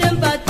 等把